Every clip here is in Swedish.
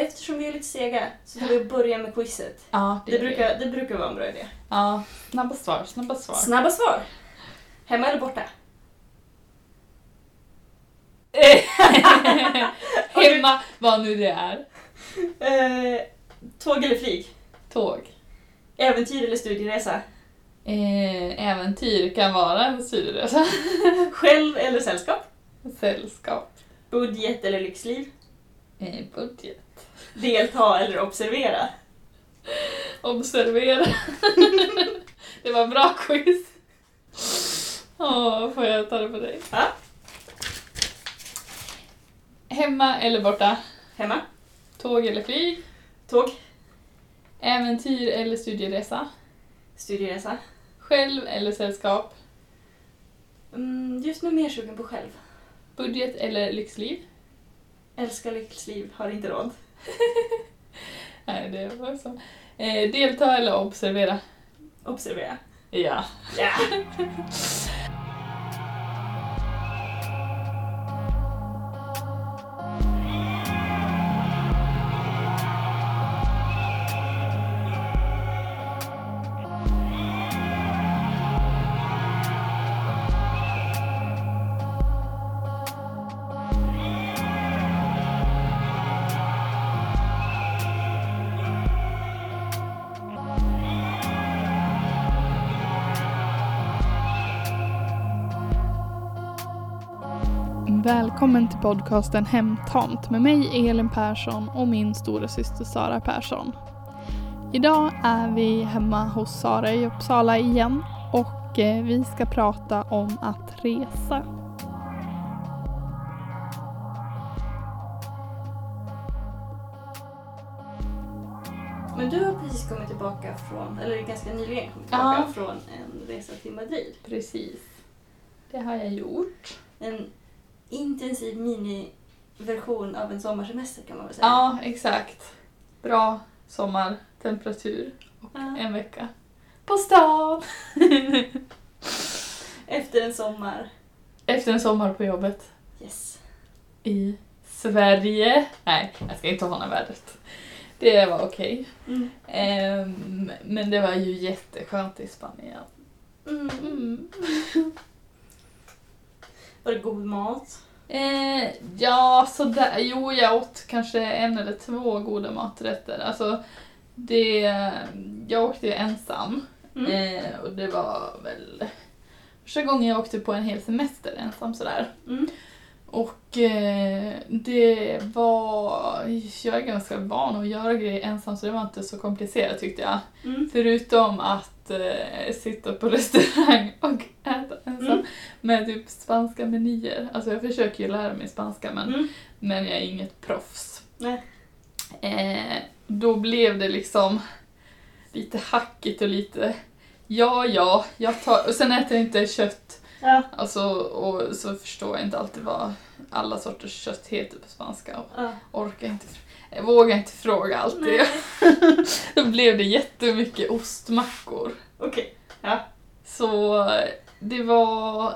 eftersom vi är lite sega så tar vi och börjar med quizet. Ja, Det vi. brukar, det brukar vara en bra idé. Ja, snabba svar, snabba svar. Snabba svar. Hemma eller borta? Hemma, vad nu det är. Eh, tåg eller flyg? Tåg. Äventyr eller studieresa? Eh, äventyr kan vara en studieresa. Själv eller sällskap? Sällskap. Budget eller lyxliv? Eh, budget. Delta eller observera? Observera. det var bra quiz. Åh, får jag ta det på dig? Ja. Hemma eller borta? Hemma? Tåg eller flyg? Tåg? Äventyr eller studieresa? Studieresa? Själv eller sällskap? Mm, just nu mer sugen på själv. Budget eller lyxliv? Älskar lyxliv, har inte råd. Nej, det var så. Eh, delta eller observera? Observera. Ja. Ja! Välkommen till podcasten Hemtamt med mig Elin Persson och min stora syster Sara Persson. Idag är vi hemma hos Sara i Uppsala igen och eh, vi ska prata om att resa. Men du har precis kommit tillbaka från, eller ganska nyligen kommit tillbaka Ja. från en resa till Madrid. Precis. Det har jag gjort. En intensiv miniversion av en sommarsemester kan man väl säga. Ja, exakt. Bra sommartemperatur och Ja. en vecka på stan. Efter en sommar. Efter en sommar på jobbet Yes. i Sverige. Nej, jag ska inte håna vädret. Det var okej. Mm. Ehm, men det var ju jätteskönt i Spanien. Mm. Mm. Var det god mat? Eh, ja, sådär. Jo, jag åt kanske en eller två goda maträtter. Alltså, det, jag åkte ju ensam. Mm. Eh, och det var väl första gången jag åkte på en hel semester ensam sådär. Mm. Och eh, det var... Jag är ganska van att göra grejer ensam så det var inte så komplicerat tyckte jag. Mm. Förutom att eh, sitta på restaurang och äta. Med typ spanska menyer. Alltså jag försöker ju lära mig spanska men, Mm. men jag är inget proffs. Nej. Eh, då blev det liksom lite hackigt och lite ja, ja, jag tar... Och sen äter jag inte kött. Ja. Alltså, och så förstår jag inte alltid vad alla sorters kött heter på spanska. Och ja. orkar inte, jag vågar inte fråga alltid. Då blev det jättemycket ostmackor. Okej. Ja. Så det var...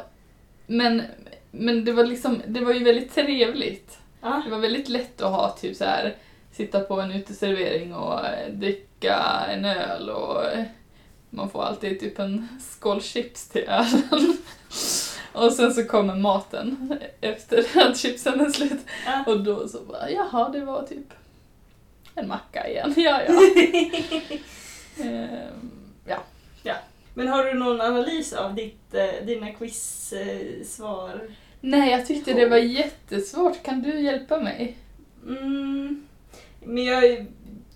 Men, men det var liksom, det var ju väldigt trevligt. Ja. Det var väldigt lätt att ha typ så här sitta på en uteservering och eh, dricka en öl och eh, man får alltid typ en skål chips till ölen. Och sen så kommer maten efter att chipsen är slut. Ja. Och då så bara, jaha det var typ en macka igen. Ja, ja. Ehm. Men har du någon analys av ditt, eh, dina quiz-svar? Nej, jag tyckte det var jättesvårt. Kan du hjälpa mig? Mm. Men jag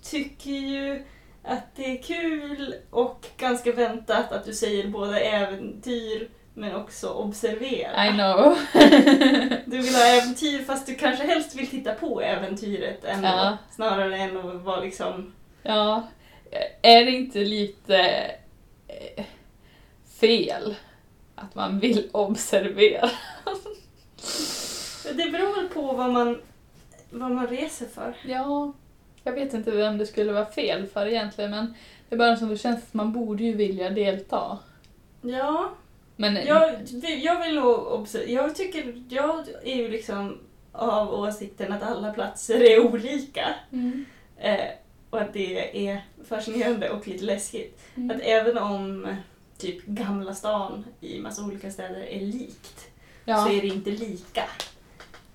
tycker ju att det är kul och ganska väntat att du säger både äventyr men också observera. I know. Du vill ha äventyr fast du kanske helst vill titta på äventyret ändå, Ja. snarare än att vara liksom... ja, är det inte lite eh, fel att man vill observera? Det beror väl på vad man, vad man reser för. Ja, jag vet inte vem det skulle vara fel för egentligen men det är bara som det känns att man borde ju vilja delta. Ja, Men jag, jag vill observera. Jag tycker, jag är ju liksom av åsikten att alla platser är olika. Mm. Eh, och att det är fascinerande och lite läskigt. Mm. Att även om typ Gamla stan i massa olika städer är likt så Ja. är det inte lika.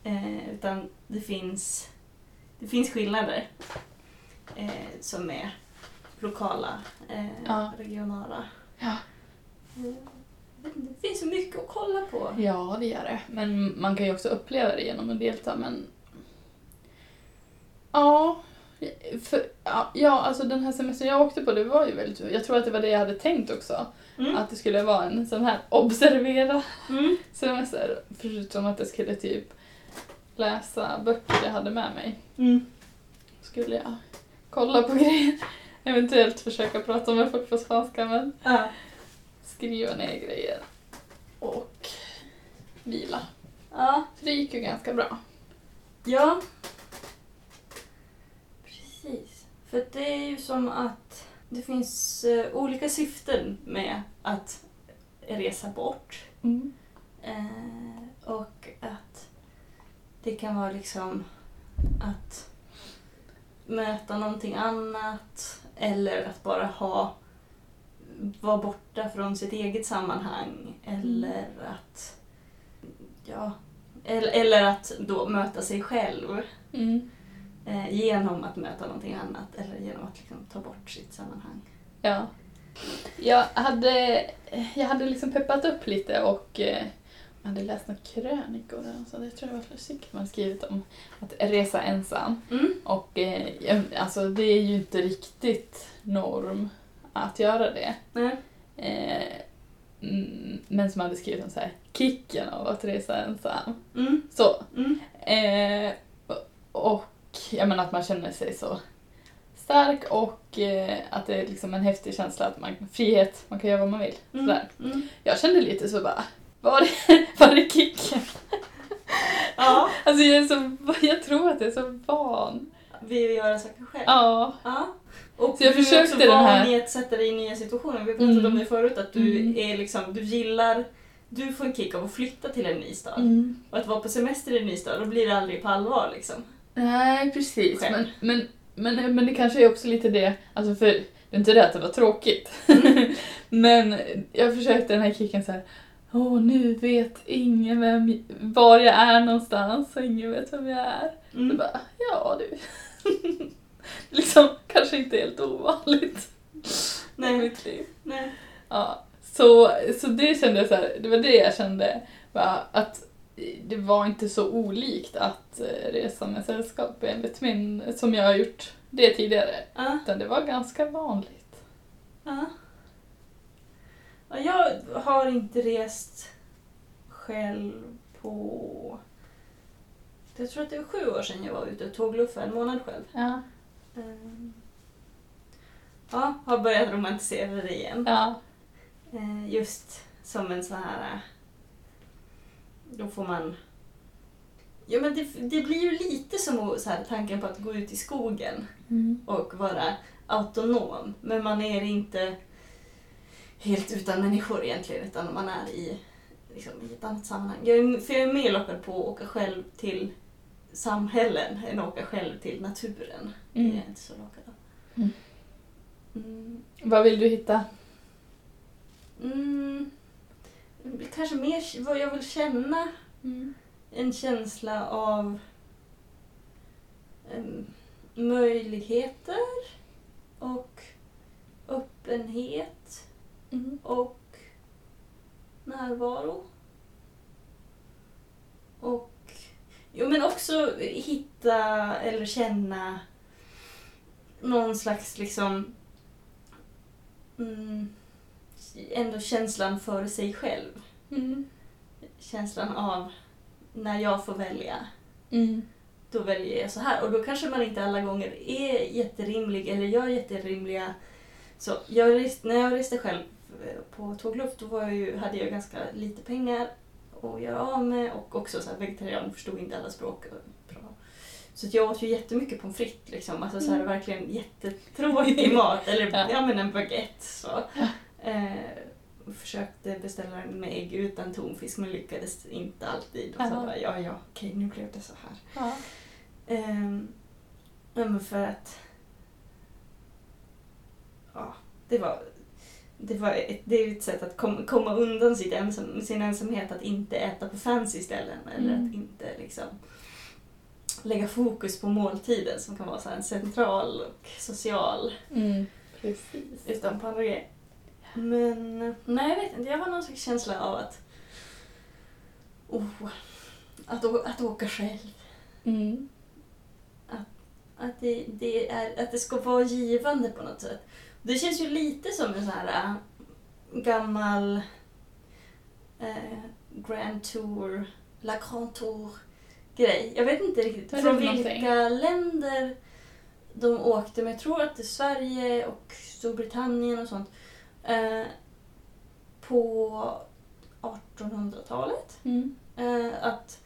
Eh, utan det finns, det finns skillnader eh, som är lokala, eh, Ja. regionala. Ja. Eh, Det finns så mycket att kolla på. ja, det gör det. Men man kan ju också uppleva det genom att delta, men... Ja. För, ja, alltså den här semestern jag åkte på, det var ju väldigt... Jag tror att det var det jag hade tänkt också. Mm. Att det skulle vara en sån här observera Mm. semester. Förutom att jag skulle typ läsa böcker jag hade med mig. Mm. Skulle jag kolla på grejer. Eventuellt försöka prata med folk på spanska men Ja. skriva ner grejer. Och vila. ja. Så det gick ju ganska bra. Ja. Precis. För det är ju som att det finns eh, olika syften med att resa bort. Eh, och att det kan vara liksom att möta någonting annat eller att bara ha vara borta från sitt eget sammanhang eller att ja eller, eller att då möta sig själv Mm. Eh, genom att möta någonting annat eller genom att liksom ta bort sitt sammanhang. Ja. Jag hade, jag hade liksom peppat upp lite och eh, jag hade läst några krönikor sånt. Jag tror det var Flashik man skrivit om att resa ensam. Mm. Och eh, jag- alltså det är ju inte riktigt norm att göra det. Eh, mm, men som hade skrivit om så här, kicken av att resa ensam. Mm. Så. Mm. Eh, och jag menar att man känner sig så stark och eh, att det är liksom en häftig känsla att man frihet, man kan göra vad man vill. Mm. Sådär. Mm. Jag kände lite så bara, var är, var är kicken? Ja, Alltså jag, är så, jag tror att jag är så van. vi göra saker själv. Ja. Ja. Och Så jag du är försökte också den van här- i att sätta dig i nya situationer. Vi pratade Mm. om det förut, att du Mm. är liksom, du gillar, du får en kick av att flytta till en ny stad. Mm. Och att vara på semester i en ny stad, då blir det aldrig på allvar liksom. Nej, precis. Men, men, men, men det kanske är också lite det, alltså för det är inte det att det var tråkigt. men jag försökte den här kicken så här. Åh, nu vet ingen vem, var jag är någonstans och ingen vet vem jag är. Så Mm. bara, ja du. liksom, kanske inte helt ovanligt i Nej. mitt liv. Nej. Ja, så, så det kände jag så här, det var det jag kände, bara att det var inte så olikt att eh, resa med sällskap enligt min, som jag har gjort det tidigare. Ja. Utan det var ganska vanligt. Ja, jag har inte rest själv på... Jag tror att det var sju år sedan jag var ute och tågluffade en månad själv. Ja. Ehm, Ja, har börjat romantisera det igen. Ja. Eh, Just som en sån här... Då får man... Ja men det, det blir ju lite som så här, tanken på att gå ut i skogen Mm. och vara autonom. Men man är inte helt utan människor egentligen utan man är i, liksom, i ett annat sammanhang. Jag är, för jag är mer lockad på att åka själv till samhällen än att åka själv till naturen. Det är Mm. jag inte så lockad av. Mm. Mm. Vad vill du hitta? Mm. Kanske mer vad jag vill känna. Mm. En känsla av em, möjligheter och öppenhet Mm. och närvaro. Och jo, men också hitta eller känna någon slags liksom mm, ändå känslan för sig själv. Mm. Känslan av när jag får välja, Mm. då väljer jag så här. Och då kanske man inte alla gånger är jätterimlig eller gör jätterimliga... Så jag när jag reste själv eh, på tågluft då var jag ju, hade jag ganska lite pengar att göra av med och också så här, vegetarian, förstod inte alla språk. Bra. Så jag åt ju jättemycket pommes frites liksom. Alltså så här, Mm. verkligen jättetråkig mat. Eller Ja. ja. men en baguette så. Eh, försökte beställa med ägg utan tonfisk men lyckades inte alltid. Och så bara, ja, ja, okej, nu blev det så här. Ja. Ehm, ja, men för att... Ja, det var... Det, var ett, det är ett sätt att kom, komma undan sitt ensam, sin ensamhet, att inte äta på fancy ställen eller Mm. att inte liksom lägga fokus på måltiden som kan vara så en central och social Mm. Precis. utan på andra grejer. Men nej, jag vet inte. Jag har någon slags känsla av att... Oh, att, att åka själv. Mm. Att det, det är, att det ska vara givande på något sätt. Det känns ju lite som en sån här äh, gammal äh, Grand Tour, La Grand Tour grej. Jag vet inte riktigt från vilka länder de åkte, men jag tror att det är Sverige och Storbritannien och sånt. Eh, på 1800-talet. Mm. Eh, att,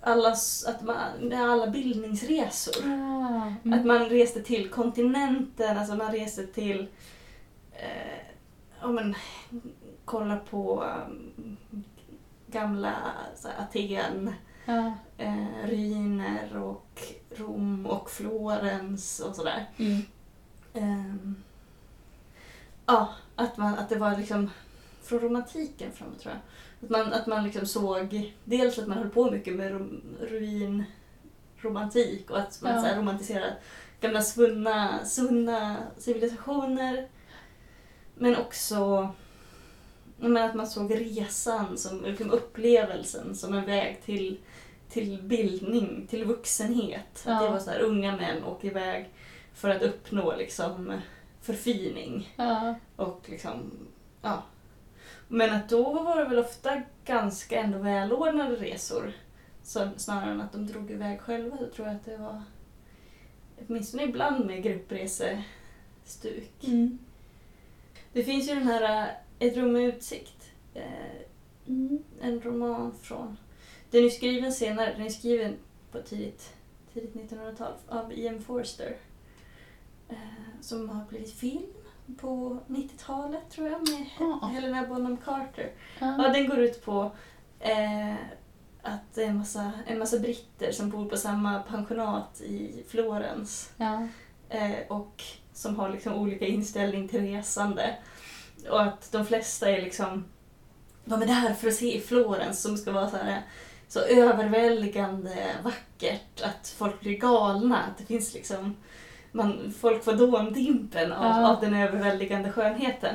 allas, att man, alla bildningsresor. Ah. Att man reste till kontinenten, alltså man reste till eh, ja, men, kolla på um, gamla så här, Aten, Ja. eh, ruiner och Rom och Florens och sådär. Mm. Ehm, ja, att, man, att det var liksom från romantiken framåt tror jag. Att man, att man liksom såg, dels att man höll på mycket med rom, ruinromantik och att man Ja. så här, romantiserade gamla svunna, svunna civilisationer. Men också men att man såg resan, som, liksom upplevelsen som en väg till, till bildning, till vuxenhet. Att det Ja. var så här, unga män åker iväg för att uppnå liksom förfining. Ja. Och liksom, ja. Men att då var det väl ofta ganska ändå välordnade resor. Så, snarare än att de drog iväg själva så tror jag att det var åtminstone ibland med gruppresestuk. Mm. Det finns ju den här äh, Ett rum med utsikt. Eh, Mm. en roman från... Den är skriven senare, den är skriven på tidigt, tidigt 1900-tal av Ian Forster. Eh, som har blivit film på 90-talet tror jag med Ah. Helena Bonham Carter. Ja. Ja, den går ut på eh, att det är en massa, en massa britter som bor på samma pensionat i Florens. Ja. Eh, och som har liksom olika inställning till resande. Och att de flesta är liksom, de är där för att se Florens som ska vara så, här, så överväldigande vackert att folk blir galna. Att det finns liksom, man, folk får dåndimpen av, Ja. av den överväldigande skönheten.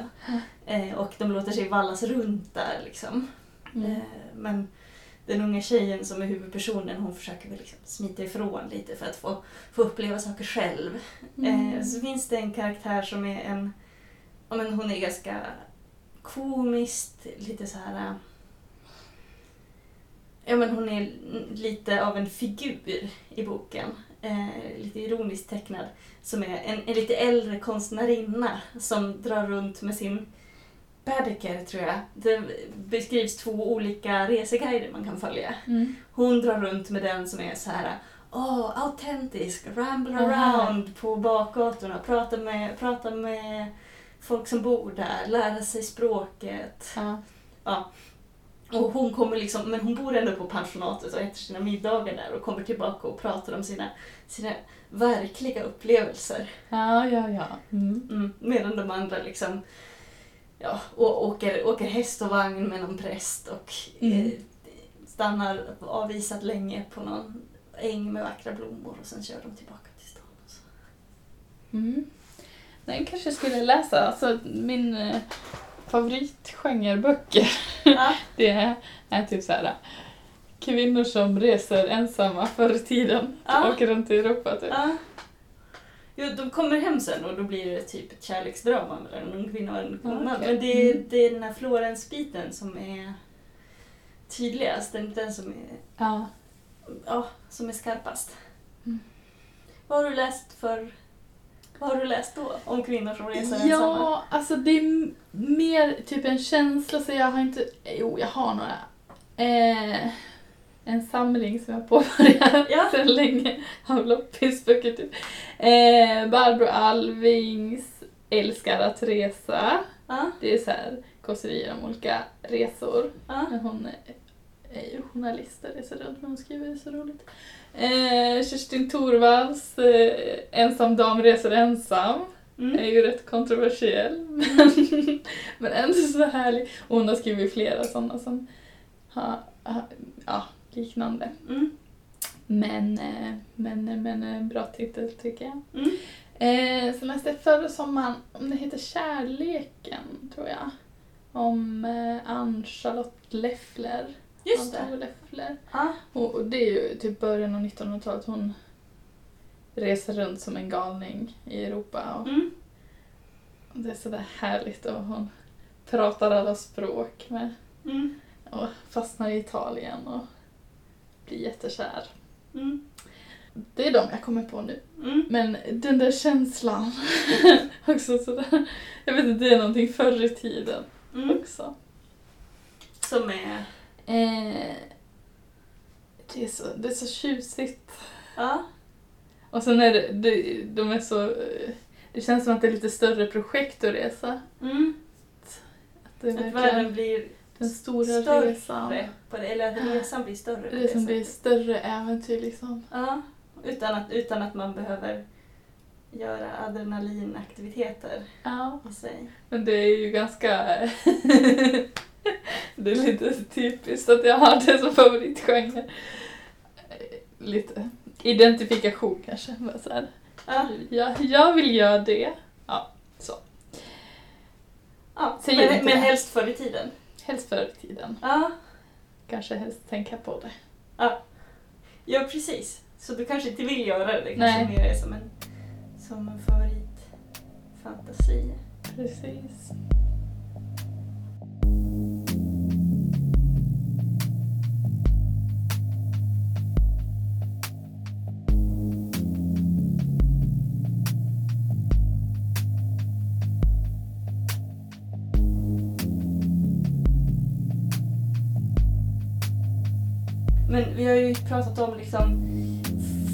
Eh, och de låter sig vallas runt där liksom. Mm. Eh, men den unga tjejen som är huvudpersonen hon försöker väl liksom smita ifrån lite för att få, få uppleva saker själv. Mm. Eh, så finns det en karaktär som är en... Ja, men hon är ganska komiskt, lite så här... eh, Ja, men hon är lite av en figur i boken. Eh, lite ironiskt tecknad. Som är en, en lite äldre konstnärinna som drar runt med sin Baedeker, tror jag. Det beskrivs två olika reseguider man kan följa. Mm. Hon drar runt med den som är så här Åh, autentisk, ramble Aha. around på bakgatorna, prata med, prata med folk som bor där, lära sig språket. Ja. Och hon kommer liksom, men hon bor ändå på pensionatet och äter sina middagar där och kommer tillbaka och pratar om sina, sina verkliga upplevelser. Ja, ja, ja. Mm. Mm, medan de andra liksom ja, å- åker, åker häst och vagn med någon präst och Mm. eh, stannar avvisat länge på någon äng med vackra blommor och sen kör de tillbaka till stan. och Så. Mm. Den kanske jag skulle läsa. Alltså, min eh, favoritgenreböcker, Ja. det är, är typ så här kvinnor som reser ensamma förr i tiden. Ja. Åker runt i Europa typ. Ja. Jo, de kommer hem sen och då blir det typ ett kärleksdrama mellan en kvinna och en man. okej. Men det är, Mm. det är den här Florens-biten som är tydligast, den, den som är Ja. ja, som är skarpast. Mm. Vad har du läst för... Vad har du läst då? Om kvinnor som reser ensamma? Ja, alltså det är mer typ en känsla så jag har inte... Jo, jag har några. Eh, en samling som jag påbörjat Ja. sedan länge av loppisböcker typ. Eh, Barbro Alvings Älskar att resa. Ja. Det är så här kåserier om olika resor. Ja. Hon är, är journalist och reser runt men hon skriver så roligt. Eh, Kerstin Thorvalls eh, Ensam dam reser ensam är Mm. ju rätt kontroversiell men, men ändå så härlig. Och hon har skrivit flera sådana som har, har ja, liknande. Mm. Men, eh, men, men eh, bra titel tycker jag. Mm. Eh, så läste jag förra sommaren, om det heter Kärleken, tror jag. Om eh, Ann-Charlotte Leffler. Just det. Leffler. Ja. Och, och det är ju typ början av 1900-talet. Hon reser runt som en galning i Europa. Och Mm. det är sådär härligt och hon pratar alla språk med. Mm. Och fastnar i Italien och blir jättekär. Mm. Det är de jag kommer på nu. Mm. Men den där känslan, också sådär, jag vet inte, det är någonting förr i tiden Mm. också. Som är... Eh, det, är så, det är så tjusigt. Ja. Och sen är det, det, de är så, det känns som att det är lite större projekt att resa. Mm. Att det Att världen blir den stora större resan. på det, eller att resan blir större. som blir större äventyr liksom. Ja, utan att, utan att man behöver göra adrenalinaktiviteter Ja. i sig. Men det är ju ganska... det är lite typiskt att jag har det som favoritgenre. Lite identifikation kanske. Bara så här. Ja, Jag, jag vill göra det. Ja, så. ja. Säg Men, men helst förr i tiden. Helst förr i tiden. Ja, Kanske helst tänka på det. ja, precis. Så du kanske inte vill göra det, det kanske mer är som en, som en favoritfantasi. Precis. Men vi har ju pratat om liksom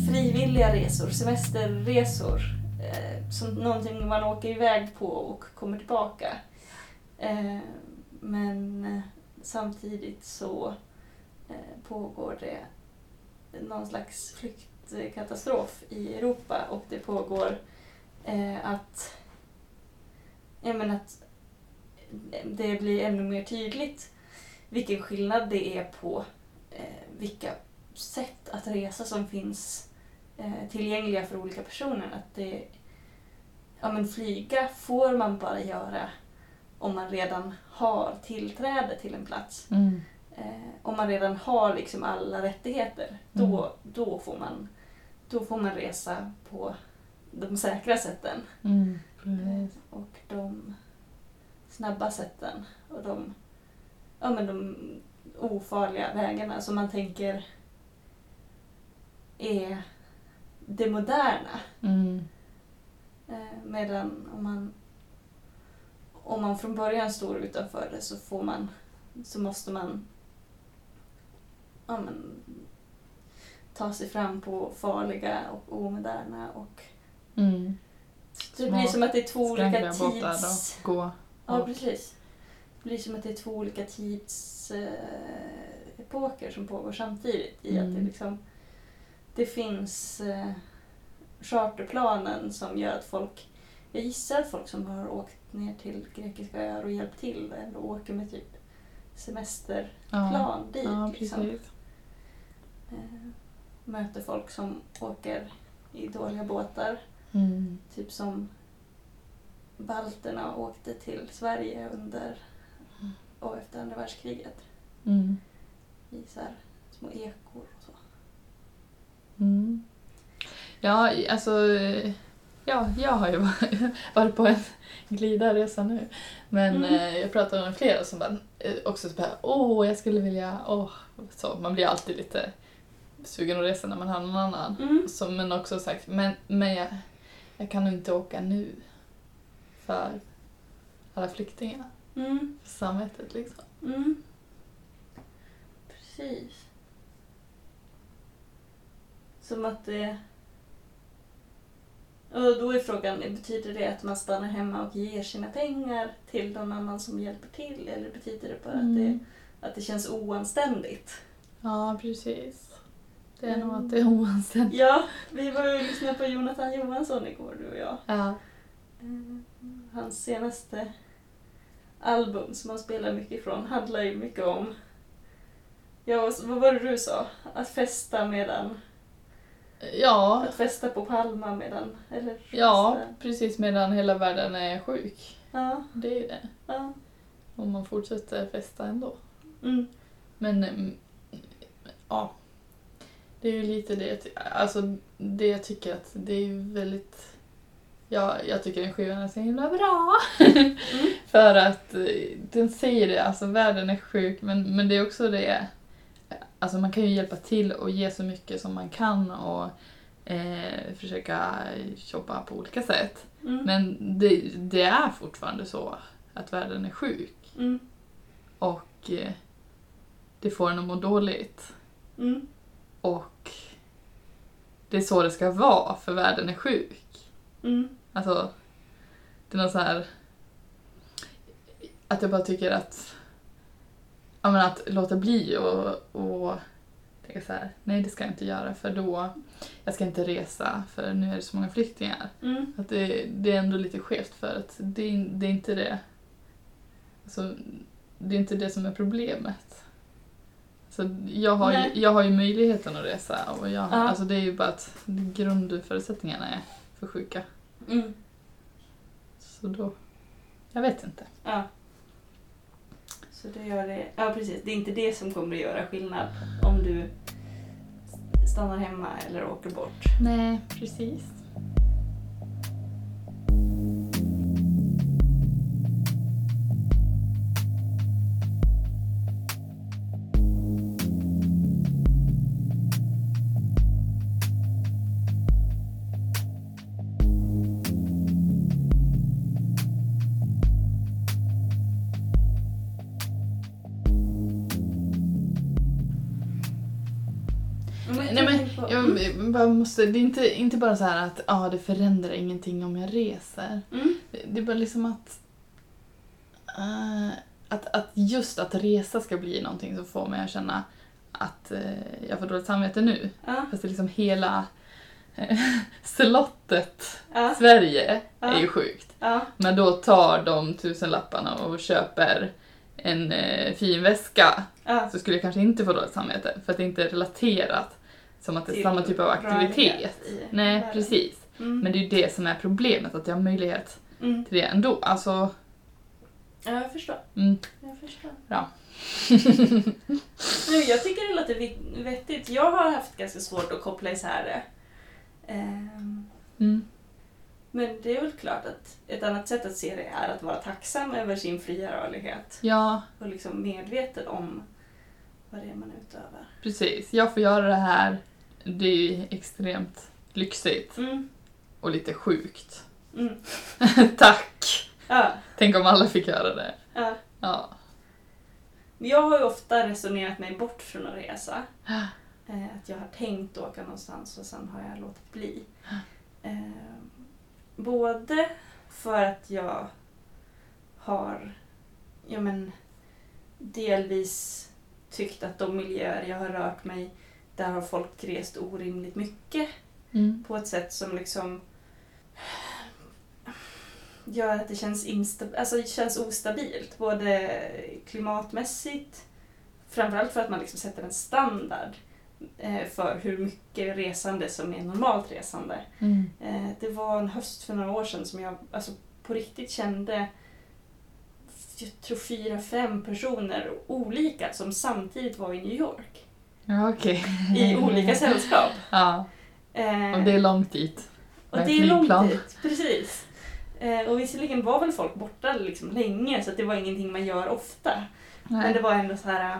frivilliga resor, semesterresor. Eh, som någonting man åker iväg på och kommer tillbaka. Eh, men eh, samtidigt så eh, pågår det någon slags flyktkatastrof i Europa och det pågår eh, att, jag menar att det blir ännu mer tydligt vilken skillnad det är på vilka sätt att resa som finns eh, tillgängliga för olika personer. Att det, ja, men flyga får man bara göra om man redan har tillträde till en plats. Mm. Eh, om man redan har liksom alla rättigheter, då, då, får man, då får man resa på de säkra sätten Mm. Precis. och de snabba sätten och de, ja, men de ofarliga vägarna som man tänker är det moderna. Mm. Eh, medan om man, om man från början står utanför det så, får man, så måste man ja, men, ta sig fram på farliga och omoderna och Mm. det blir som att det är två olika tids... gå. Ja, och- precis. Blir som att det är två olika tidsepoker epoker som pågår samtidigt. I att det, Mm. liksom, det finns eh, charterplanen som gör att folk, jag gissar att folk som har åkt ner till grekiska öar och hjälpt till ändå åker med typ semesterplan Ja, dit. ja liksom. eh, möter folk som åker i dåliga båtar. Mm. Typ som balterna åkte till Sverige under och efter andra världskriget. Mm. I så här små ekor och så. Mm. Ja, alltså... Ja, jag har ju varit- varit på en glidarresa nu. Men Mm. eh, jag pratade med flera som bara, eh, också så bara, åh, jag skulle vilja, åh. Så, man blir alltid lite sugen att resa när man har någon annan. Mm. Så, men också sagt, men, men jag, jag kan nog inte åka nu. För alla flyktingar. Mm. Samvetet liksom. Mm. Precis. Som att det... Och då är frågan, betyder det att man stannar hemma och ger sina pengar till någon annan som hjälper till eller betyder det bara att, det, Mm. att det känns oanständigt? Ja, precis. Det är nog Mm. att det är oanständigt. Ja, vi var ju lyssnade på Jonathan Johansson igår du och jag. Ja. Eh, Hans senaste album som han spelar mycket ifrån handlar ju mycket om, ja vad var det du sa? Att festa medan, Ja, att festa på Palma medan, eller? ja, festa- precis medan hela världen är sjuk. Ja, Det är ju det. ja. Om man fortsätter festa ändå. Mm. Men, mm, ja. Det är ju lite det alltså, det jag tycker att det är väldigt... Ja, jag tycker den skivan är så himla bra. Mm. För att eh, den säger det, alltså världen är sjuk men, men det är också det, alltså man kan ju hjälpa till och ge så mycket som man kan och eh, försöka jobba på olika sätt. Mm. Men det, det är fortfarande så att världen är sjuk Mm. och eh, det får en att må dåligt. Mm. Och det är så det ska vara för världen är sjuk. Mm. Alltså, det är något så här att jag bara tycker att ja, men att låta bli och, och tänka så här, nej det ska jag inte göra för då, jag ska inte resa för nu är det så många flyktingar. Mm. Att det, det är ändå lite skevt för att det, är- det är inte det, alltså, det är inte det som är problemet. Så jag, har ju, jag har ju möjligheten att resa och jag, Ja. alltså det är ju bara att grundförutsättningarna är för sjuka. Mm. Så då, jag vet inte. Ja. Så det gör det, ja precis, det är inte det som kommer att göra skillnad om du stannar hemma eller åker bort. Nej, precis. Bara måste, det är inte, inte bara så här att ah, det förändrar ingenting om jag reser. Mm. Det, är bara liksom att, eh, att... Att just att resa ska bli någonting som får mig att känna att eh, jag får dåligt samvete nu. Ja, Fast det är liksom hela eh, slottet ja, Sverige Ja. är ju sjukt. Men då tar de tusenlapparna och köper en fin väska så skulle jag kanske inte få dåligt samvete för att det inte är relaterat som att det är samma typ av aktivitet. Nej, världen. precis. Mm. Men det är ju det som är problemet, att jag har möjlighet Mm. till det ändå. Alltså, Ja, jag förstår. mm, Jag förstår. Bra. Nej, jag tycker det låter vettigt. Jag har haft ganska svårt att koppla isär det. Ehm, mm, Men det är väl klart att ett annat sätt att se det är att vara tacksam över sin fria rörlighet ja, och liksom medveten om vad det är man utövar. precis. Jag får göra det här. Det är ju extremt lyxigt Mm. och lite sjukt. Mm. Tack! Ja, Tänk om alla fick göra det. ja. Ja. Jag har ju ofta resonerat mig bort från att resa. Eh, att jag har tänkt åka någonstans och sen har jag låtit bli. Eh, både för att jag har ja, men, delvis tyckt att de miljöer jag har rört mig där har folk rest orimligt mycket Mm. på ett sätt som liksom gör att det känns, insta- alltså det känns ostabilt. Både klimatmässigt, framförallt för att man liksom sätter en standard eh, för hur mycket resande som är normalt resande. Mm. Eh, det var en höst för några år sedan som jag alltså, på riktigt kände jag tror fyra, fem personer olika som samtidigt var i New York. Ja, okej. I olika sällskap. Ja, Eh, och det är långt dit. Och det är långt dit, precis. Eh, och visserligen var väl folk borta liksom länge så det var ingenting man gör ofta. Men det var ändå så här... äh,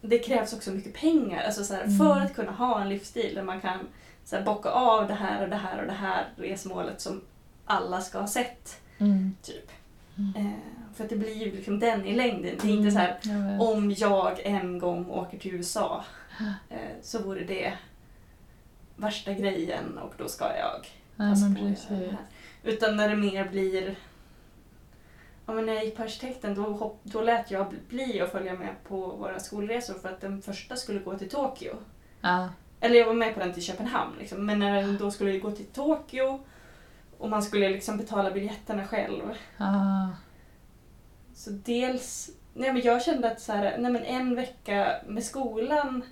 Det krävs också mycket pengar. Alltså så här, Mm. För att kunna ha en livsstil där man kan så här, bocka av det här och det här och det här resmålet som alla ska ha sett. Mm. Typ. Mm. Eh, för att det blir ju liksom den i längden. Det är inte så här, Jag vet. om jag en gång åker till USA eh, så vore det värsta grejen och då ska jag passa men på att göra det här. Utan när det mer blir... Ja, men när jag gick på arkitekten då, hopp, då lät jag bli att följa med på våra skolresor för att den första skulle gå till Tokyo. Ja. Eller jag var med på den till Köpenhamn liksom. men när den då skulle gå till Tokyo och man skulle liksom betala biljetterna själv. Ah. Så dels, nej men jag kände att så här, nej men en vecka med skolan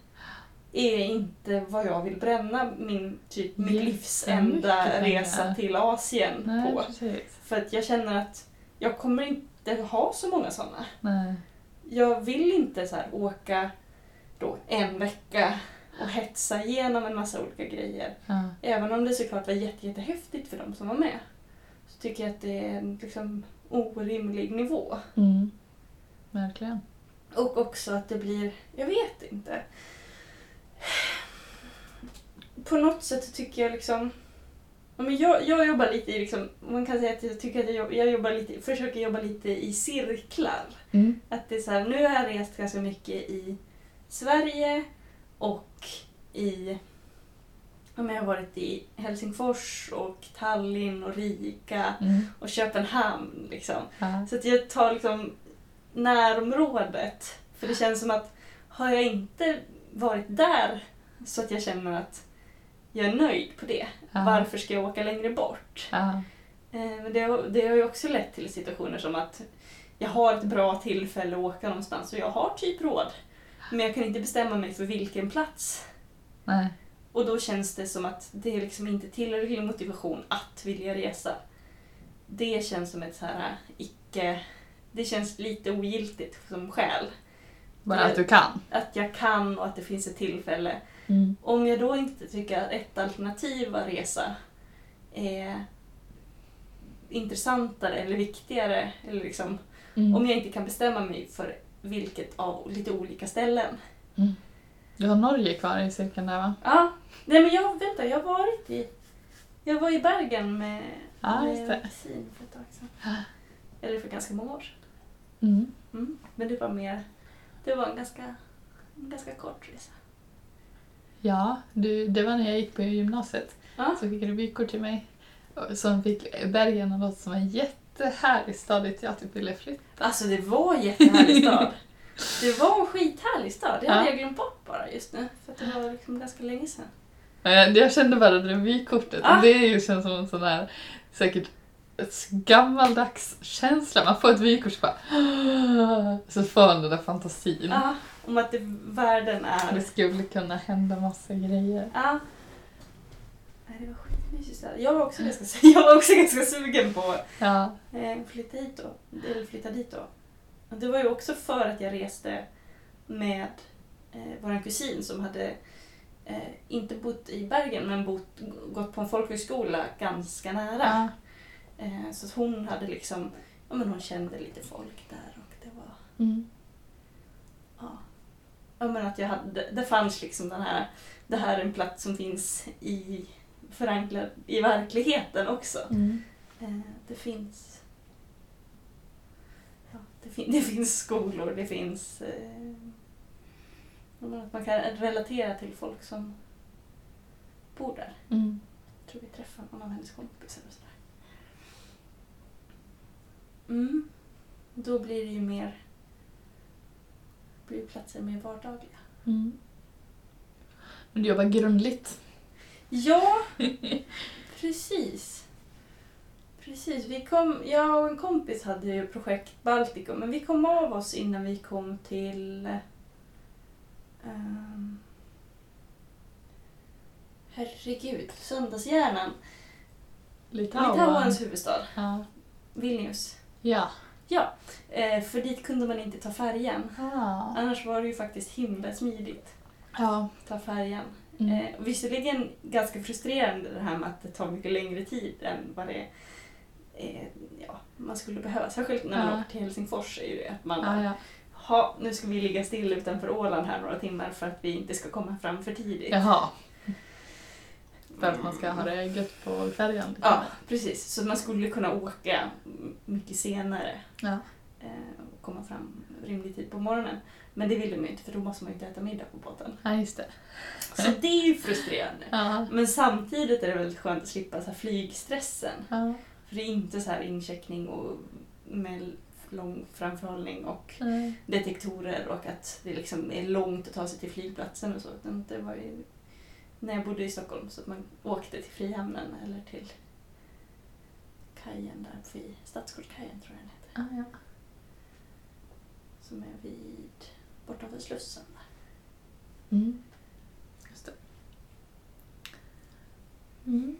är inte vad jag vill bränna min, typ, mitt livs enda resa till Asien Nej, på. precis. För att jag känner att jag kommer inte ha så många sådana. Nej. Jag vill inte så här åka då en vecka och hetsa igenom en massa olika grejer. Ja. Även om det såklart var jätte, jättehäftigt för de som var med. Så tycker jag att det är liksom orimlig nivå. Mm. Verkligen. Och också att det blir, jag vet inte. På något sätt tycker jag liksom men jag, jag jobbar lite i, liksom, man kan säga att jag tycker att jag, jobb- jag jobbar lite, försöker jobba lite i cirklar. Mm. Att det är så här, nu har jag rest ganska mycket i Sverige och i... Jag har varit i Helsingfors och Tallinn och Riga Mm. och Köpenhamn. Liksom. Ja. Så att jag tar liksom närområdet. För det känns som att har jag inte varit där så att jag känner att jag är nöjd på det. Ja. Varför ska jag åka längre bort? Ja. Eh, Men det, har- det har ju också lett till situationer som att jag har ett bra tillfälle att åka någonstans och jag har typ råd. Men jag kan inte bestämma mig för vilken plats. Nej. Och då känns det som att det är liksom inte tillräcklig motivation att vilja resa. Det känns som ett så här äh, icke... Det känns lite ogiltigt som skäl. Bara att du kan. Att jag kan och att det finns ett tillfälle. Mm. Om jag då inte tycker att ett alternativ att resa är intressantare eller viktigare, eller liksom, Mm. om jag inte kan bestämma mig för vilket av lite olika ställen. Du har Norge kvar i cirkeln där va? Ja, nej men jag, vänta, jag har varit i, jag var i Bergen med, Ja, med en kusin för ett tag sedan. Eller för ganska många år sedan. Mm. Mm. Men det var mer, det var en ganska, en ganska kort resa. Ja, du, det var när jag gick på gymnasiet. Ja. Så fick du vykort till mig. Som fick Bergen att låta som en jättehärlig stad dit jag typ ville flytta. Alltså det var en jättehärlig stad. Det var en skithärlig stad. Det hade Ja. jag glömt bort bara just nu. För att det var liksom ganska länge sedan. Eh, Jag kände bara det vykortet. Ah. Det är ju känns som en sån där säkert gammaldags känsla. Man får ett vykort så bara så får man den där fantasin. Ja, om att det, världen Det är... skulle kunna hända massa grejer. Ja. Nej, det var skitmysigt. Jag var också ganska, jag var också ganska sugen på Ja. eh, att flytta hit då. Eller flytta dit då. Det var ju också för att jag reste med eh, vår kusin som hade eh, inte bott i Bergen men bott, gått på en folkhögskola ganska nära. ja. Eh, så att hon hade liksom, ja men hon kände lite folk där och det var, Mm. ja. Ja men att jag hade, det fanns liksom den här, det här är en plats som finns i, förankrad i verkligheten också. Mm. Eh, det finns, det, fin, det finns skolor, det finns, eh, att man kan relatera till folk som bor där. Mm. Jag tror vi träffade någon av hennes kompisar och sådär. Mm. Då blir det ju mer blir platser mer vardagliga. Mm. Men du jobbar grundligt. Ja, precis. Precis. Vi kom, jag och en kompis hade ju projekt Baltikum, men vi kom av oss innan vi kom till... Um, herregud, Söndagshjärnan. Litauen. Litauens huvudstad, Ja. Vilnius. Ja. Eh, för dit kunde man inte ta färjan. Ah. Annars var det ju faktiskt himla smidigt Ja. ta färjan. Mm. Eh, visserligen ganska frustrerande det här med att det tar mycket längre tid än vad det eh, ja, man skulle behöva. Särskilt när man Ja. åker till Helsingfors är ju det att man Ja, ja. ha, nu ska vi ligga still utanför Åland här några timmar för att vi inte ska komma fram för tidigt. Jaha. För att man ska ha det gött på färjan. liksom. Ja, precis. Så man skulle kunna åka mycket senare Ja. eh, och komma fram rimlig tid på morgonen. Men det vill de ju inte för då måste man ju inte äta middag på båten. Ja, just det. Så det är ju frustrerande. Ja. Men samtidigt är det väldigt skönt att slippa så flygstressen. Ja. För det är inte så här incheckning och med lång framförhållning och Nej. detektorer och att det liksom är långt att ta sig till flygplatsen och så. Utan det var ju när jag bodde i Stockholm så att man åkte till Frihamnen eller till kajen där vid Stadsgårdskajen tror jag den heter. Ja, ja. Som är vid bortanför Slussen. Mm. Just det. Mm.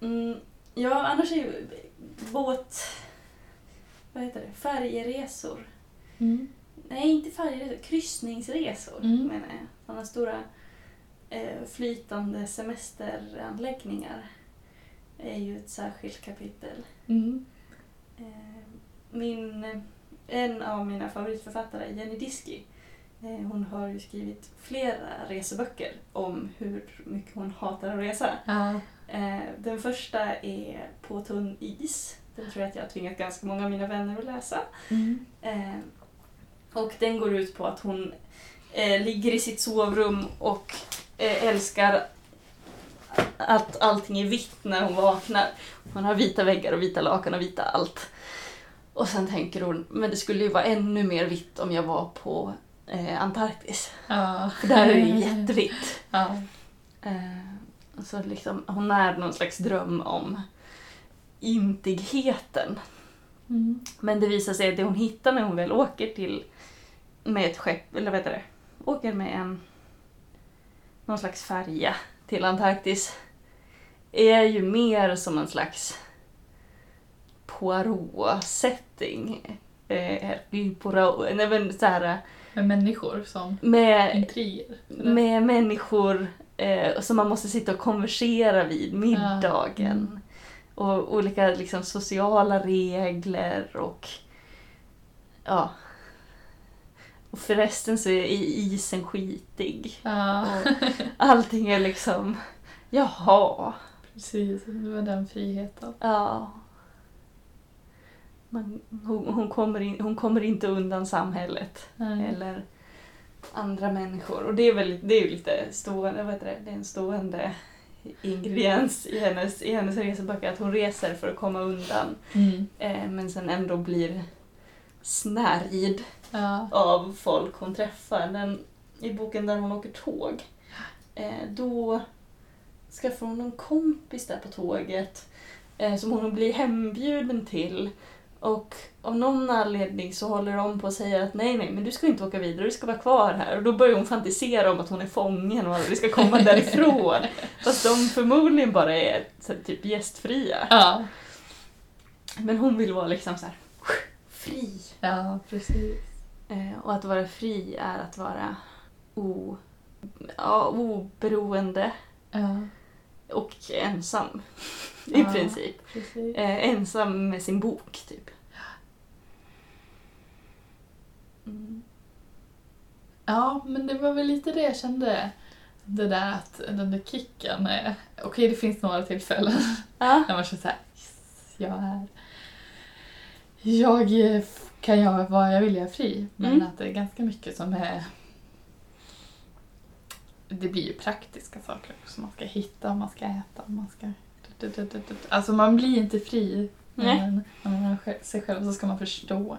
Mm, ja, annars är ju båt... Vad heter det? Färjeresor. Mm. Nej, inte färjeresor. Kryssningsresor Mm. menar jag. Sådana stora eh, flytande semesteranläggningar är ju ett särskilt kapitel. Mm. Eh, min, en av mina favoritförfattare, Jenny Diski, eh, hon har ju skrivit flera reseböcker om hur mycket hon hatar att resa. Ja. Eh, Den första är På tunn is. Den tror jag att jag har tvingat ganska många av mina vänner att läsa. Mm. Eh, Och den går ut på att hon eh, ligger i sitt sovrum och älskar att allting är vitt när hon vaknar. Hon har vita väggar och vita lakan och vita allt. Och sen tänker hon, men det skulle ju vara ännu mer vitt om jag var på eh, Antarktis. Ja. För där är det ju jättevitt. Ja. Eh, så liksom, hon är någon slags dröm om intigheten. Mm. Men det visar sig att det hon hittar när hon väl åker till med ett skepp, eller vad heter det, åker med en någon slags färja till Antarktis är ju mer som en slags Poirot-setting. Eh, Hercule Poirot, nej men så här, Med människor som intriger. med människor eh, som man måste sitta och konversera vid middagen. Ja, mm. Och olika liksom, sociala regler och ja. Och förresten så är isen skitig. Ja, Och allting är liksom, jaha. precis. Det var den friheten. Ja. Man, hon, hon, kommer in, hon kommer inte undan samhället. Nej. eller andra människor. Och det är väl det är lite stående, vad heter det? det är en stående ingrediens i hennes, i hennes reseböcker att hon reser för att komma undan Mm. eh, men sen ändå blir snärjd Ja. av folk hon träffar. Den, I boken där hon åker tåg, eh, då skaffar hon en kompis där på tåget eh, som hon blir hembjuden till. Och av någon anledning så håller de på att säga att nej, nej, men du ska inte åka vidare, du ska vara kvar här. Och då börjar hon fantisera om att hon är fången och att vi ska komma därifrån. Fast de förmodligen bara är typ gästfria. Ja. Men hon vill vara liksom så här fri. ja, precis. Eh, och att vara fri är att vara o, ja, oberoende Ja, och ensam. I Ja. princip. Eh, ensam med sin bok, typ. Mm. Ja, men det var väl lite det jag kände. Det där att den där kicken är... Okej, det finns några tillfällen Ja. när man känner såhär, yes, jag är... Jag kan göra vad jag vill, jag är fri. Men Mm. att det är ganska mycket som är... Det blir ju praktiska saker också. Man ska hitta, man ska äta, man ska... Alltså man blir inte fri Nej. men när man är sig själv så ska man förstå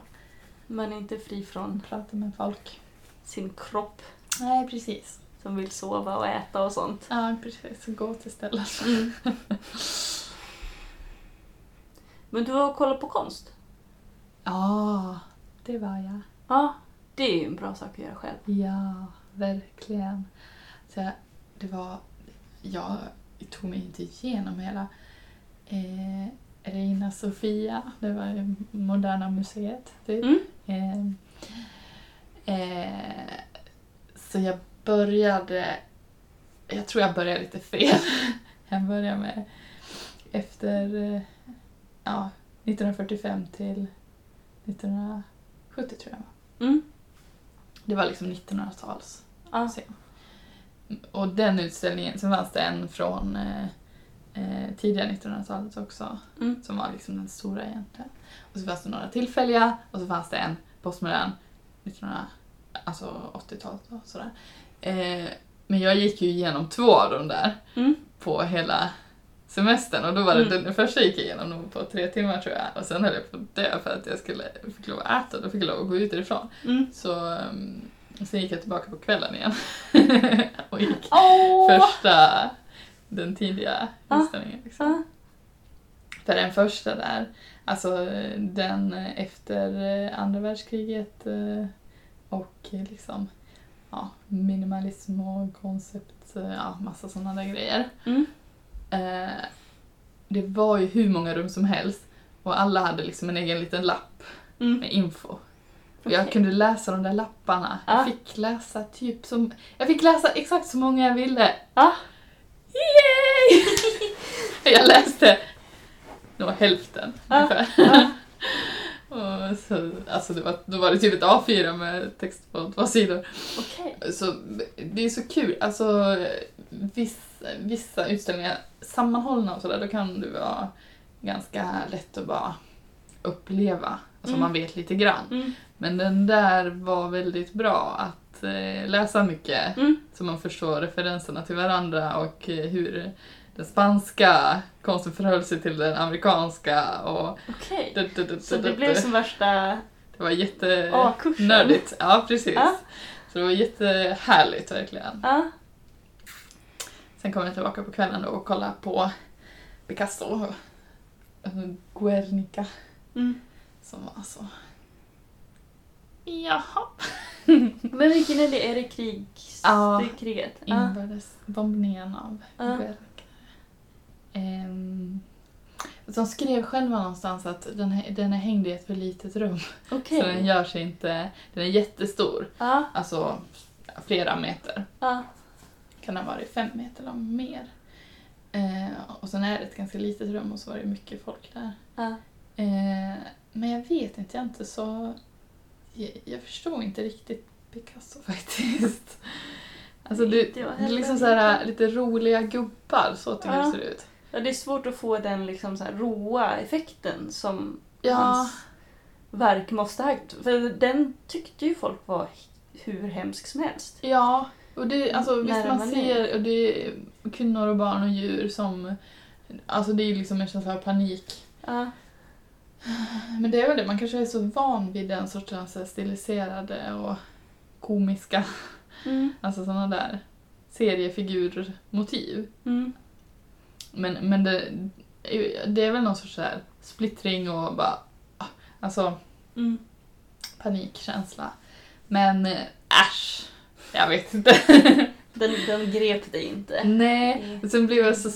Man är inte fri från prata med folk. sin kropp Nej, precis. som vill sova och äta och sånt. Ja, precis. Gå till stället. Mm. Men du var och kollade på konst? Ja, det var jag. Ja. Det är ju en bra sak att göra själv. Ja, verkligen. Jag, det var... Jag tog mig inte igenom hela eh, Reina Sofia. Det var Moderna Museet, typ. Mm. Eh, eh, så jag började... Jag tror jag började lite fel. Jag började med efter eh, ja, 1945 till 1970 tror jag. Mm. Det var liksom 1900-tals Ja. scen. Och den utställningen, sen fanns det en från eh, eh, tidiga 1900-talet också Mm. som var liksom den stora egentligen. och så fanns det några tillfälliga och så fanns det en postmodern 1900, alltså 80-talet och sådär. Eh, men jag gick ju igenom två av dem där Mm. på hela semestern och då var det Mm. den första gick jag igenom nog på tre timmar tror jag och sen höll jag på att dö för att jag skulle, fick lov att äta och då fick jag lov att gå ut därifrån. Mm. Så um, sen gick jag tillbaka på kvällen igen och gick Åh! första, den tidiga Ah. inställningen. Liksom. Ja. För den första där, alltså den efter andra världskriget eh, och liksom ja, minimalism och koncept, eh, ja massa sådana där grejer. Mm. Eh, det var ju hur många rum som helst och alla hade liksom en egen liten lapp Mm. med info. Och jag kunde läsa de där lapparna. Ah. Jag fick läsa typ som... Jag fick läsa exakt så många jag ville. Ah. Yay! jag läste nog hälften Ah. ungefär. Ah. Och så, alltså det var, då var det typ ett A4 med text på två sidor. Okej. Så det är så kul. Alltså vissa, vissa utställningar sammanhållna och sådär, då kan det vara ganska lätt att bara uppleva. Alltså Mm. man vet lite grann. Mm. Men den där var väldigt bra att eh, läsa mycket Mm. så man förstår referenserna till varandra och eh, hur den spanska konsten förhöll sig till den amerikanska och Okej. du, Så det blev som värsta Det var jätte A-kursen? nördigt. Ja, precis. Ja. Så det var jättehärligt verkligen. Ja. Sen kom jag tillbaka på kvällen och kollade på Picasso. eh, Guernica. Mm. Som var så... Jaha. Men vilken är det? Är det krigs... Ja. Det kriget? Inbördesbombningen av Ja. Ehm, de skrev själva någonstans att den, den är hängd i ett för litet rum. Okej. Så den gör sig inte... Den är jättestor. Ja. Alltså flera meter. Ja. Kan ha varit fem meter lång mer. Eh, och sen är det ett ganska litet rum och så var det mycket folk där. Ja. Eh, men jag vet inte, jag är inte så... Jag, jag förstår inte riktigt Picasso faktiskt. Alltså jag det är liksom så här, lite roliga gubbar, så tycker Ja. det ser ut. Ja, det är svårt att få den liksom så här råa effekten som Ja, hans verk måste ha. För den tyckte ju folk var hur hemsk som helst. ja. Och det, alltså, visst man man ser och det är kvinnor och barn och djur som... Alltså det är ju liksom en känsla av panik. Ja. Men det är väl det, man kanske är så van vid den sortens här stiliserade och komiska, Mm. alltså sådana där seriefigurmotiv. Mm. Men, men det, det är väl någon sorts så här splittring och bara, ah, alltså Mm. panikkänsla. Men eh, äsch, jag vet inte. Den, den grep dig inte. Nej, sen blev jag så,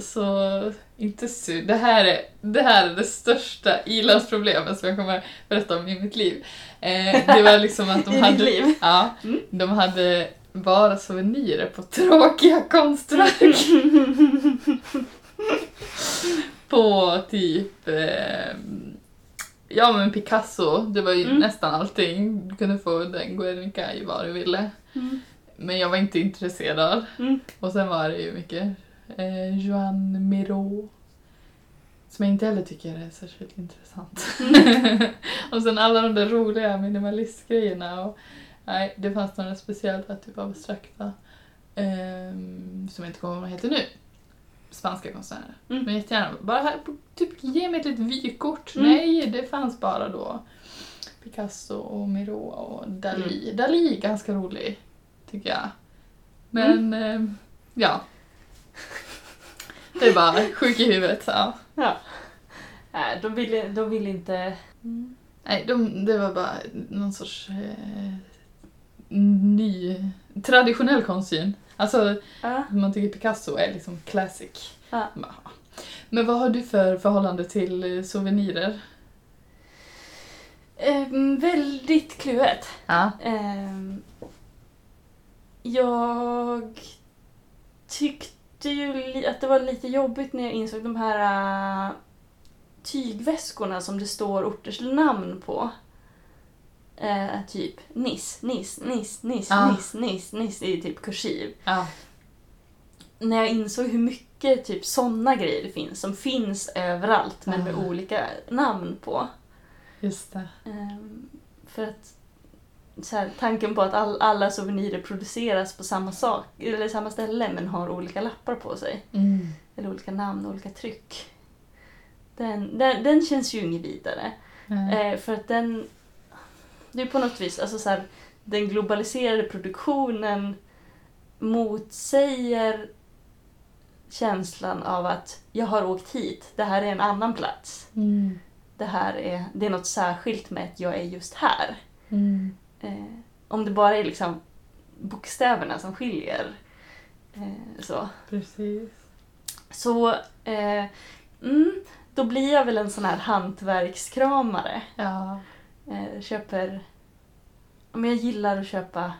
så inte sur. Det här, är, det här är det största ilandsproblemet som jag kommer berätta om i mitt liv. Eh, det var liksom att de I hade, liv? Ja, Mm. de hade bara souvenirer på tråkiga konstverk. på typ eh, Ja men Picasso, det var ju Mm. nästan allting. Du kunde få den Guernica i vad du ville. Mm. Men jag var inte intresserad. Mm. Och sen var det ju mycket eh, Joan Miro. Som jag inte heller tycker är särskilt intressant. och sen alla de där roliga minimalistgrejerna. Och, nej, det fanns några speciella typ av abstrakta. ehm, som jag inte kommer ihåg vad de heter nu. Spanska konstnärer. Mm. Men jättegärna, bara här, typ ge mig ett litet vykort. Mm. Nej, det fanns bara då Picasso och Miro och Dalí. Mm. Dalí är ganska rolig, tycker jag. Men, eh, ja. Det är bara sjuk i huvudet. Ja. Ja. Nej, de ville, de ville inte... Mm. Nej, de, det var bara någon sorts eh, ny, traditionell konstsyn. Alltså, Ja. man tycker Picasso är liksom classic. Ja. Bara, Men vad har du för förhållande till eh, souvenirer? Ehm, väldigt kluvet. Ja. Ehm, jag tyckte ju li- att det var lite jobbigt när jag insåg de här äh, tygväskorna som det står orters namn på. Eh, typ Niss, Niss, Niss, Niss, Ja. Niss, Niss, Niss i typ kursiv. Ja. När jag insåg hur mycket typ sådana grejer det finns som finns överallt men med Ah. olika namn på. Just det. Ehm, för att här, tanken på att all, alla souvenirer produceras på samma sak, eller samma ställe men har olika lappar på sig. Mm. Eller olika namn och olika tryck. Den, den, den känns ju inget vidare. Nej. Eh, för att den... Det är på något vis, alltså så här, den globaliserade produktionen motsäger känslan av att jag har åkt hit, det här är en annan plats. Mm. Det här är, det är något särskilt med att jag är just här. Mm. Eh, om det bara är liksom bokstäverna som skiljer. Eh, så. Precis. Så eh, mm, då blir jag väl en sån här hantverkskramare. Ja. Eh, köper... Om jag gillar att köpa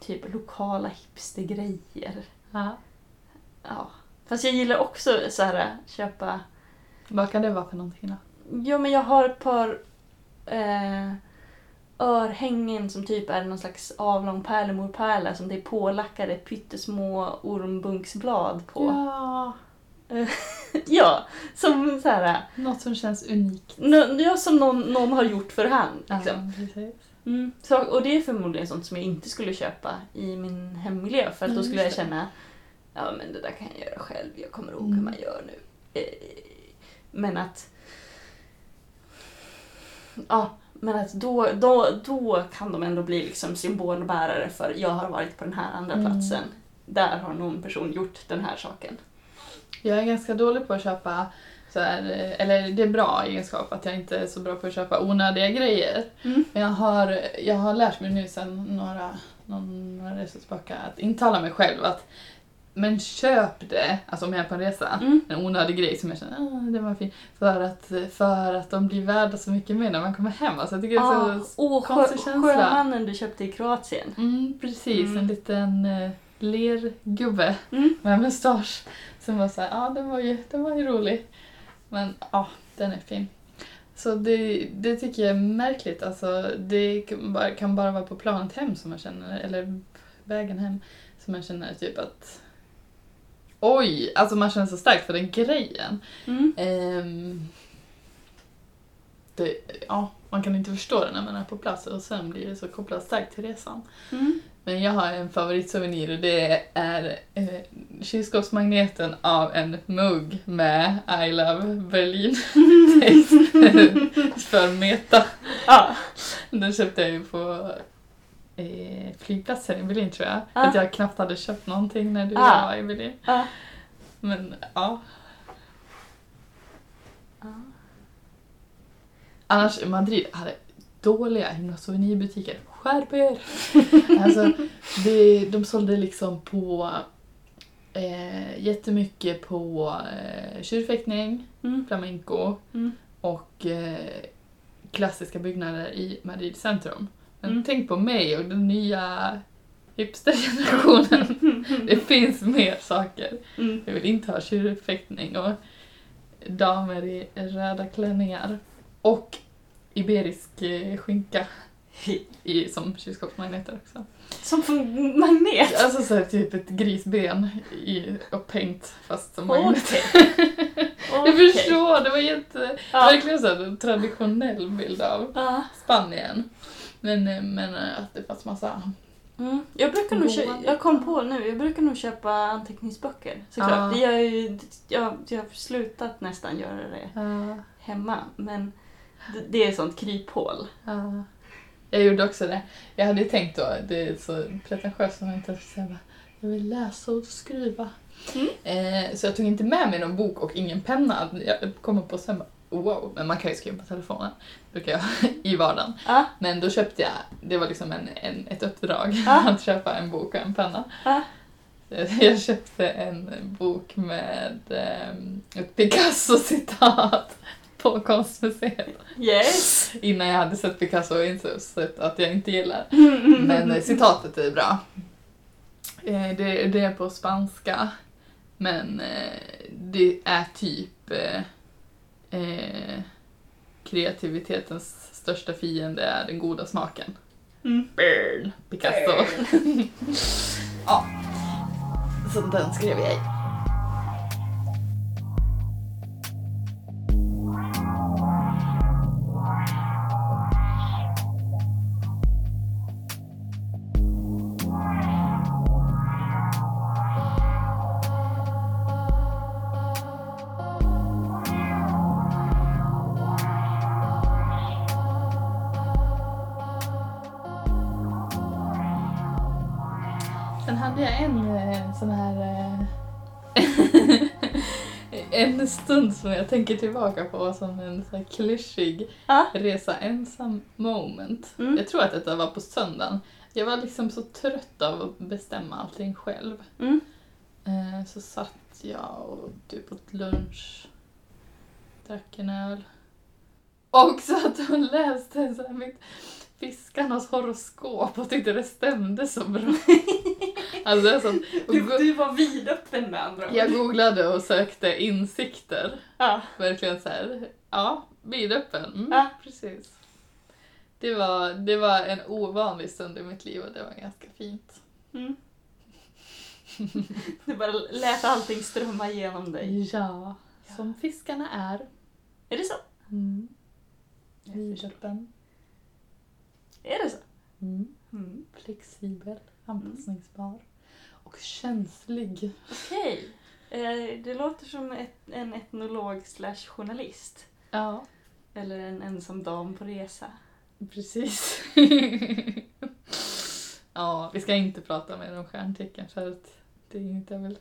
typ lokala hipstergrejer. ja. Ja. Fast jag gillar också så här köpa... Vad kan det vara för någonting då? Ja men jag har ett par eh, örhängen som typ är någon slags avlång pärlemorpärla som det är pålackade pyttesmå ormbunksblad på. Ja. Ja, som så här... Något som känns unikt. Ja, som någon, någon har gjort för hand. Liksom. Ja, precis. Mm. Så, och det är förmodligen sånt som jag inte skulle köpa i min hemmiljö för att då skulle jag känna ja men det där kan jag göra själv, jag kommer ihåg Mm. hur man gör nu. Eh, Men att ja, men att då, då, då kan de ändå bli liksom symbolbärare för jag har varit på den här andra Mm. platsen. Där har någon person gjort den här saken. Jag är ganska dålig på att köpa så här, eller det är bra egenskap att jag inte är så bra på att köpa onödiga grejer. Mm. Men jag har, jag har lärt mig nu sen några, några resor tillbaka att intala mig själv att men köp det, alltså om jag är på en resa, Mm. en onödig grej som jag känner ah, det var fin, för att, för att de blir värda så mycket mer när man kommer hem. Alltså jag tycker det är Ah, så... Åh, sjö, konstig känsla. sjömannen du köpte i Kroatien. Mm, precis, Mm. en liten uh, lergubbe Mm. med mustasch som var såhär, ja ah, den var ju, den var ju rolig. Men ja, den är fin. Så det, det tycker jag är märkligt. Alltså, det kan bara, kan bara vara på planet hem som man känner, eller vägen hem, som man känner typ att Oj! Alltså man känner så starkt för den grejen. Mm. Ehm, det, ja, man kan inte förstå det när man är på plats och sen blir det så kopplat starkt till resan. Mm. Men jag har en favoritsouvenir och det är eh, kylskåpsmagneten av en mugg med I love Berlin text för Meta. Ja. Den köpte jag ju på eh, flygplatsen i Berlin tror jag. Ah. Att jag knappt hade köpt någonting när du Ah. var i Berlin. Ja. Men ja, Ja. annars Madrid hade dåliga himla souvenirbutiker. Skärp er! alltså, det, de sålde liksom på eh, jättemycket på eh, tjurfäktning, Mm. flamenco Mm. och eh, klassiska byggnader i Madrid centrum. Men Mm. tänk på mig och den nya hipstergenerationen. det finns mer saker. Mm. Jag vill inte ha tjurfäktning och damer i röda klänningar. Och iberisk eh, skinka i, som kylskåpsmagneter också. Som magnet. Alltså så här, typ ett grisben i, upphängt fast som magnet. Jag förstår, det var jätte... Ja. Verkligen så här, en traditionell bild av Ja. Spanien. Men, eh, men eh, att det fanns massa... Mm. Jag brukar nog köpa, jag kom på nu, jag brukar nog köpa anteckningsböcker. Såklart. Gör jag, ju, jag, jag har slutat nästan göra det Ja, hemma. Men det, det är sånt kryphål. ja. Jag gjorde också det. Jag hade ju tänkt då, det är så pretentiöst som jag inte säga jag vill läsa och skriva. Mm. Eh, så jag tog inte med mig någon bok och ingen penna. Jag kommer på sen bara, wow, men man kan ju skriva på telefonen. brukar jag i vardagen. Ja. Men då köpte jag, det var liksom en, en, ett uppdrag Ja. att köpa en bok och en penna. Ja. Jag köpte en bok med eh, ett Picasso-citat på konstmuseet. Yes. Innan jag hade sett Picasso och insett att jag inte gillar. Men eh, citatet är bra. Eh, det, det är på spanska. Men eh, det är typ eh, kreativitetens största fiende är den goda smaken. Mm. Burn! Picasso. ja. Så den skrev jag i. en eh, sån här... eh, en stund som jag tänker tillbaka på som en så här klyschig Ja. resa ensam moment. Mm. Jag tror att detta var på söndagen. Jag var liksom så trött av att bestämma allting själv. Mm. Eh, Så satt jag och typ åt lunch, drack en öl och satt och läste så här mitt fiskarnas horoskop och tyckte det stämde så bra. alltså och Du, du var vidöppen med andra ord. jag googlade och sökte insikter. Ja. Verkligen så här, ja, vidöppen. Mm, Ja. Precis. Det var, det var en ovanlig stund i mitt liv och det var ganska fint. Mm. Du bara lät allting strömma igenom dig. Ja, som fiskarna är. Är det så? Mm. Vidöppen. Är det så? Mm. Mm. Flexibel, anpassningsbar och känslig. Okej. Eh, det låter som ett, en etnolog slash journalist. Ja, Eller en ensam dam på resa. precis. ja, vi ska inte prata mer om stjärntecken för att det är inget jag vill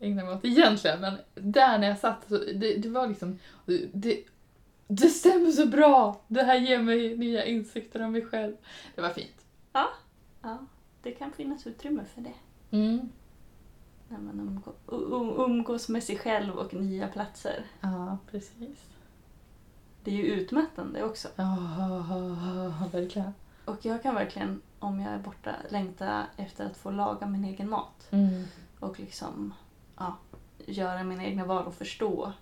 ägna mig åt egentligen. Men där när jag satt, så det, det var liksom... Det, det stämmer så bra! Det här ger mig nya insikter om mig själv. Det var fint. Ja, det kan finnas utrymme för det. Mm. När man umgå, umgås med sig själv och nya platser. Ja, precis. Det är ju utmattande också. Ja, verkligen. Och jag kan verkligen, om jag är borta, längta efter att få laga min egen mat. Mm. Och liksom, ja, göra mina egna val och förstå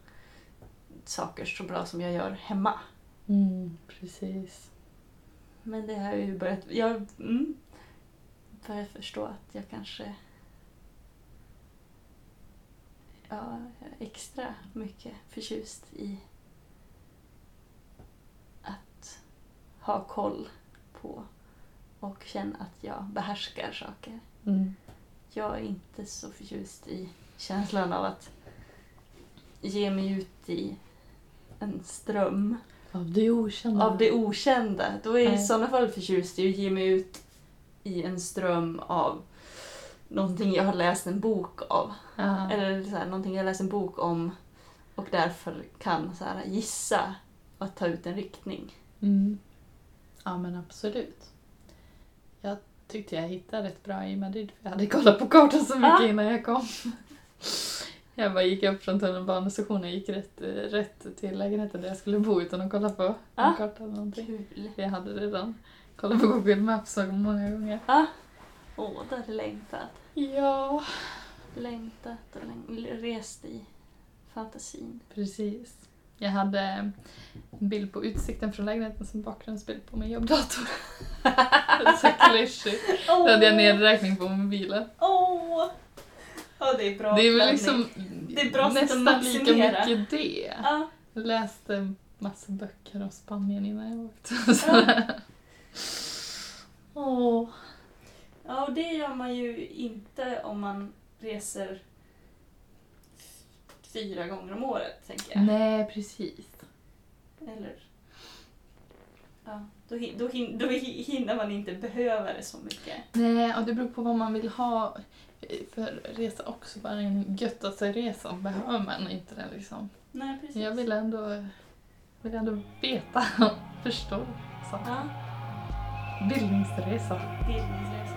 saker så bra som jag gör hemma. Mm, precis. Men det har jag ju börjat, jag mm, börjat förstå att jag kanske ja, är extra mycket förtjust i att ha koll på och känna att jag behärskar saker. Mm. Jag är inte så förtjust i känslan av att ge mig ut i en ström Av det okända. av det okända. Då är jag i sådana fall förtjust i att ge mig ut i en ström av någonting jag har läst en bok av. Ja. Eller så här, någonting jag läst en bok om och därför kan så här, gissa och ta ut en riktning. Mm. Ja men absolut. Jag tyckte jag hittade rätt bra i Madrid för jag hade kollat på kartan så mycket Ah. innan jag kom. Jag bara gick upp från tunnelbanestationen och gick rätt, rätt till lägenheten där jag skulle bo utan att kolla på Ah. en karta eller någonting. Kul! Jag hade redan kollat på Google Maps så många gånger. Ah. Åh, det hade längtat. Ja, Längtat och läng- rest i fantasin. precis. Jag hade en bild på utsikten från lägenheten som bakgrundsbild på min jobbdator. så klyschigt. Då hade jag nedräkning på mobilen. Åh! Ja, det är bra Det är väl liksom Det är bra nästan lika mycket det. Ja. Jag läste massa böcker om Spanien innan jag åkte. Så. Åh. Ja, och det gör man ju inte om man reser fyra gånger om året, tänker jag. Nej, precis. Eller... Ja, då, hin- då, hin- då hi- hinner man inte behöva det så mycket. Nej, och det beror på vad man vill ha. För resa också, bara en götta sig-resa behöver man inte det liksom. Nej, precis. Jag vill ändå, vill ändå veta och förstå. Så. Ja, Bildningsresa. bildningsresa.